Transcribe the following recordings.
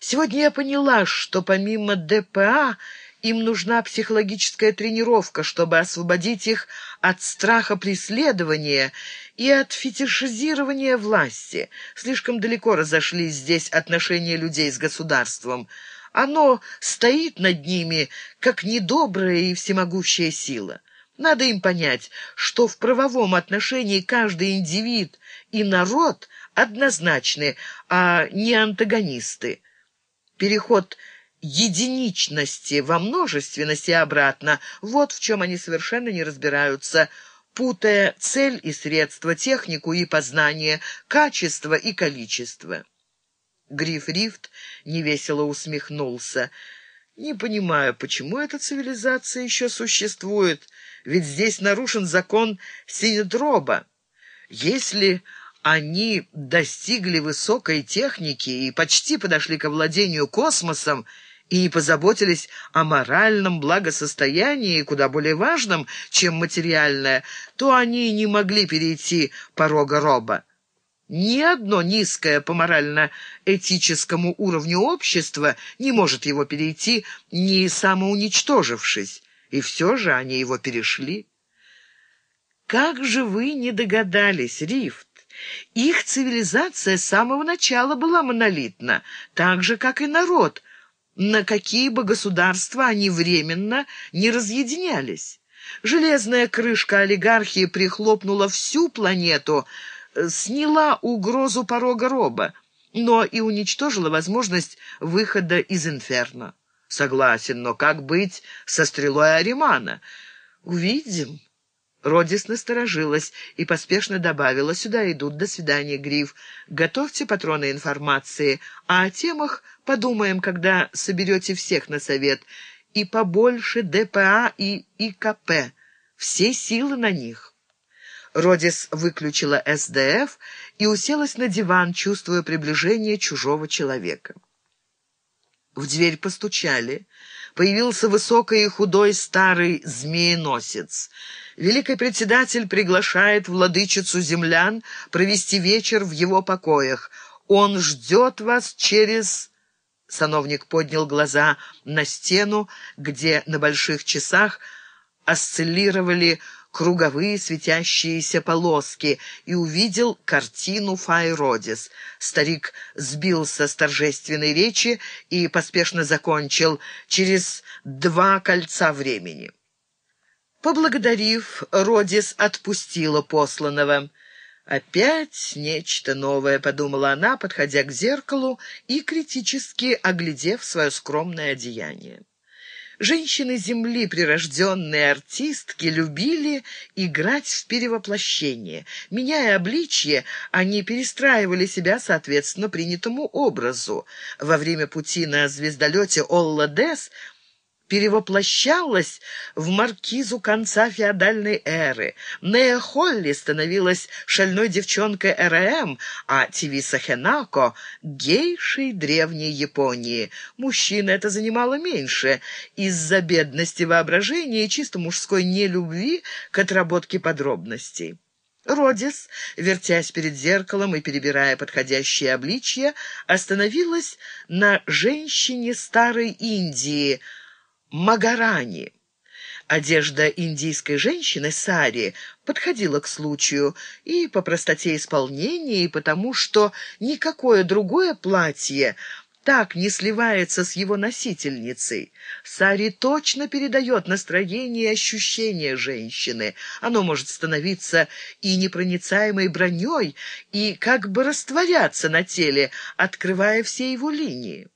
Сегодня я поняла, что помимо ДПА им нужна психологическая тренировка, чтобы освободить их от страха преследования и от фетишизирования власти. Слишком далеко разошлись здесь отношения людей с государством. Оно стоит над ними, как недобрая и всемогущая сила. Надо им понять, что в правовом отношении каждый индивид и народ однозначны, а не антагонисты. Переход единичности во множественности и обратно — вот в чем они совершенно не разбираются, путая цель и средства, технику и познание, качество и количество. Гриф Рифт невесело усмехнулся. «Не понимаю, почему эта цивилизация еще существует, ведь здесь нарушен закон Синедроба. Если они достигли высокой техники и почти подошли к владению космосом, и не позаботились о моральном благосостоянии, куда более важном, чем материальное, то они не могли перейти порога роба. Ни одно низкое по морально-этическому уровню общества не может его перейти, не самоуничтожившись, и все же они его перешли. Как же вы не догадались, Рифт? Их цивилизация с самого начала была монолитна, так же, как и народ, на какие бы государства они временно не разъединялись. Железная крышка олигархии прихлопнула всю планету — сняла угрозу порога роба, но и уничтожила возможность выхода из инферно. Согласен, но как быть со стрелой Аримана? Увидим. Родис насторожилась и поспешно добавила, «Сюда идут. До свидания, Гриф. Готовьте патроны информации, а о темах подумаем, когда соберете всех на совет. И побольше ДПА и ИКП. Все силы на них». Родис выключила СДФ и уселась на диван, чувствуя приближение чужого человека. В дверь постучали. Появился высокий и худой старый змееносец. Великий председатель приглашает владычицу землян провести вечер в его покоях. Он ждет вас через... Сановник поднял глаза на стену, где на больших часах осциллировали круговые светящиеся полоски и увидел картину Файродис. Старик сбился с торжественной речи и поспешно закончил через два кольца времени. Поблагодарив, Родис отпустила посланного. «Опять нечто новое», — подумала она, подходя к зеркалу и критически оглядев свое скромное одеяние. Женщины Земли, прирожденные артистки, любили играть в перевоплощение. Меняя обличье, они перестраивали себя соответственно принятому образу. Во время пути на звездолете Олла-Дес – перевоплощалась в маркизу конца феодальной эры. Нея Холли становилась шальной девчонкой РМ, а Тивиса Хенако — гейшей древней Японии. Мужчин это занимало меньше из-за бедности воображения и чисто мужской нелюбви к отработке подробностей. Родис, вертясь перед зеркалом и перебирая подходящие обличья, остановилась на женщине старой Индии — Магарани. Одежда индийской женщины Сари подходила к случаю и по простоте исполнения, и потому что никакое другое платье так не сливается с его носительницей. Сари точно передает настроение и ощущения женщины. Оно может становиться и непроницаемой броней, и как бы растворяться на теле, открывая все его линии.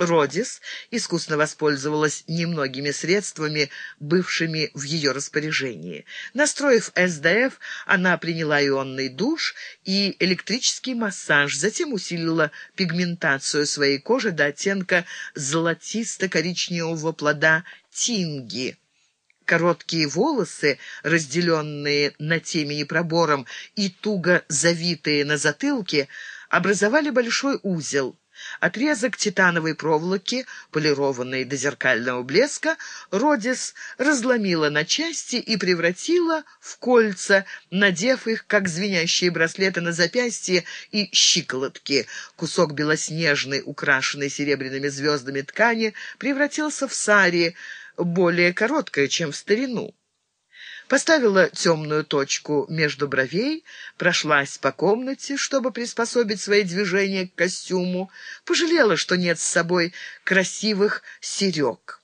Родис искусно воспользовалась немногими средствами, бывшими в ее распоряжении. Настроив СДФ, она приняла ионный душ и электрический массаж, затем усилила пигментацию своей кожи до оттенка золотисто-коричневого плода тинги. Короткие волосы, разделенные на темени пробором и туго завитые на затылке, образовали большой узел — Отрезок титановой проволоки, полированный до зеркального блеска, Родис разломила на части и превратила в кольца, надев их, как звенящие браслеты на запястье и щиколотки. Кусок белоснежной, украшенной серебряными звездами ткани, превратился в сари, более короткое, чем в старину. Поставила темную точку между бровей, прошлась по комнате, чтобы приспособить свои движения к костюму, пожалела, что нет с собой красивых серег.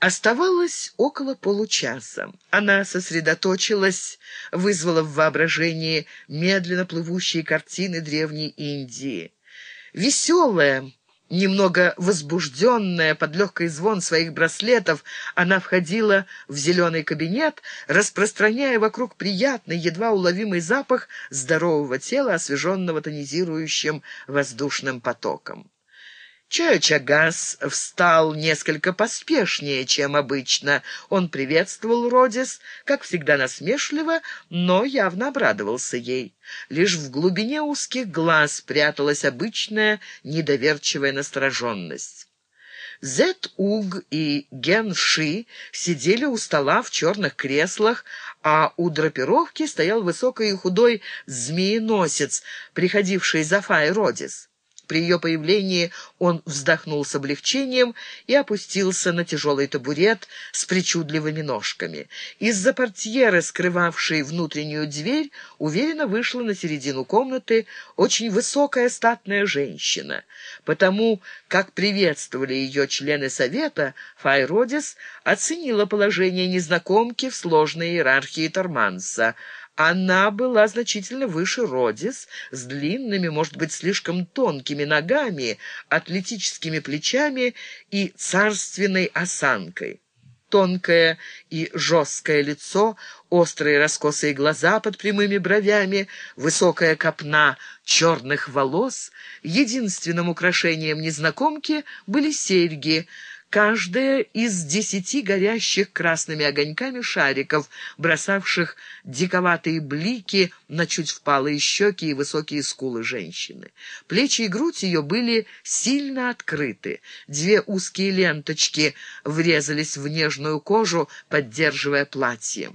Оставалось около получаса. Она сосредоточилась, вызвала в воображении медленно плывущие картины Древней Индии. Веселая, Немного возбужденная под легкий звон своих браслетов, она входила в зеленый кабинет, распространяя вокруг приятный, едва уловимый запах здорового тела, освеженного тонизирующим воздушным потоком. Чаючагас встал несколько поспешнее, чем обычно. Он приветствовал Родис, как всегда насмешливо, но явно обрадовался ей. Лишь в глубине узких глаз пряталась обычная недоверчивая настороженность. Зет Уг и Ген Ши сидели у стола в черных креслах, а у драпировки стоял высокий и худой змееносец, приходивший за Фай Родис. При ее появлении он вздохнул с облегчением и опустился на тяжелый табурет с причудливыми ножками. Из-за портьеры, скрывавшей внутреннюю дверь, уверенно вышла на середину комнаты очень высокая статная женщина. Потому, как приветствовали ее члены совета, Файродис оценила положение незнакомки в сложной иерархии Торманса. Она была значительно выше Родис, с длинными, может быть, слишком тонкими ногами, атлетическими плечами и царственной осанкой. Тонкое и жесткое лицо, острые раскосые глаза под прямыми бровями, высокая копна черных волос. Единственным украшением незнакомки были серьги — каждая из десяти горящих красными огоньками шариков, бросавших диковатые блики на чуть впалые щеки и высокие скулы женщины. Плечи и грудь ее были сильно открыты. Две узкие ленточки врезались в нежную кожу, поддерживая платье.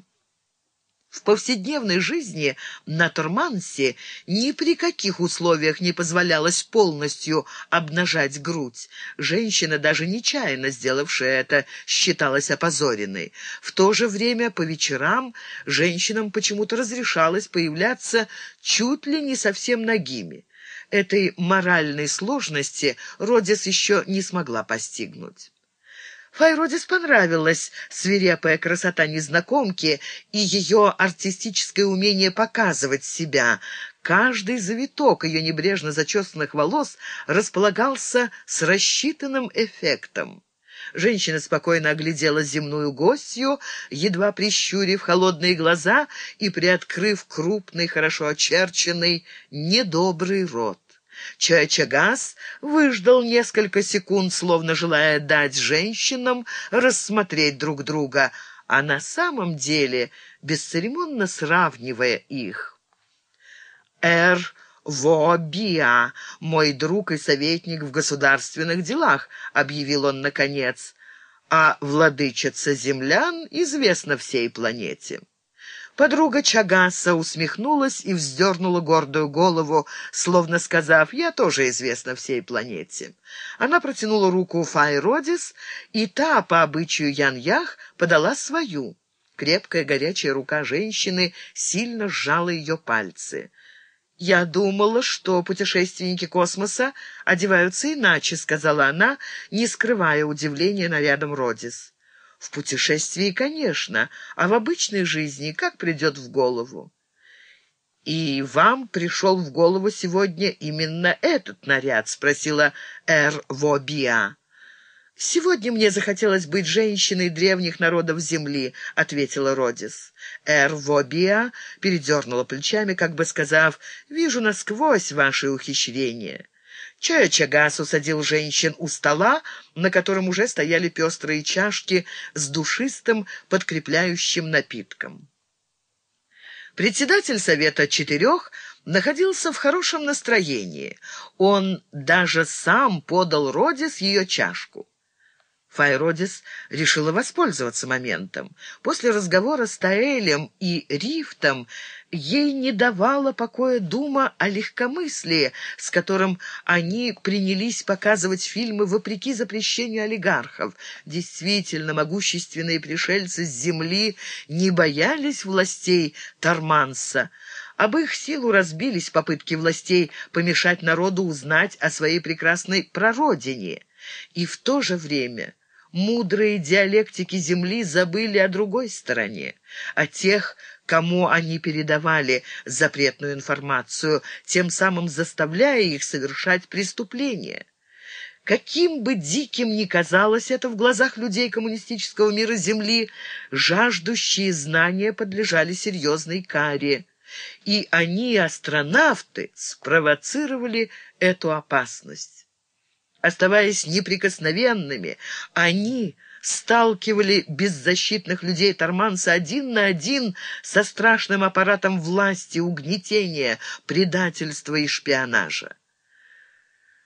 В повседневной жизни на Тормансе ни при каких условиях не позволялось полностью обнажать грудь. Женщина, даже нечаянно сделавшая это, считалась опозоренной. В то же время по вечерам женщинам почему-то разрешалось появляться чуть ли не совсем нагими. Этой моральной сложности Родис еще не смогла постигнуть. Файродис понравилась свирепая красота незнакомки и ее артистическое умение показывать себя. Каждый завиток ее небрежно зачесанных волос располагался с рассчитанным эффектом. Женщина спокойно оглядела земную гостью, едва прищурив холодные глаза и приоткрыв крупный, хорошо очерченный, недобрый рот. Чайчагас выждал несколько секунд, словно желая дать женщинам рассмотреть друг друга, а на самом деле бесцеремонно сравнивая их. «Эр Вобиа, мой друг и советник в государственных делах», — объявил он наконец, «а владычица землян известна всей планете». Подруга Чагаса усмехнулась и вздернула гордую голову, словно сказав, «Я тоже известна всей планете». Она протянула руку Файродис, и та, по обычаю Ян-Ях, подала свою. Крепкая горячая рука женщины сильно сжала ее пальцы. «Я думала, что путешественники космоса одеваются иначе», — сказала она, не скрывая удивления нарядом Родис. В путешествии, конечно, а в обычной жизни как придет в голову. «И вам пришел в голову сегодня именно этот наряд?» — спросила Эр Вобиа. «Сегодня мне захотелось быть женщиной древних народов Земли», — ответила Родис. Эр Вобиа передернула плечами, как бы сказав, «Вижу насквозь ваши ухищрения». Чая Чагас усадил женщин у стола, на котором уже стояли пестрые чашки с душистым подкрепляющим напитком. Председатель Совета Четырех находился в хорошем настроении. Он даже сам подал Родис ее чашку. Файродис решила воспользоваться моментом. После разговора с Таэлем и Рифтом ей не давала покоя дума о легкомыслии, с которым они принялись показывать фильмы вопреки запрещению олигархов. Действительно, могущественные пришельцы с земли не боялись властей Тарманса. Об их силу разбились попытки властей помешать народу узнать о своей прекрасной прародине. И в то же время мудрые диалектики Земли забыли о другой стороне, о тех, кому они передавали запретную информацию, тем самым заставляя их совершать преступления. Каким бы диким ни казалось это в глазах людей коммунистического мира Земли, жаждущие знания подлежали серьезной каре. И они, астронавты, спровоцировали эту опасность. Оставаясь неприкосновенными, они сталкивали беззащитных людей Торманса один на один со страшным аппаратом власти, угнетения, предательства и шпионажа.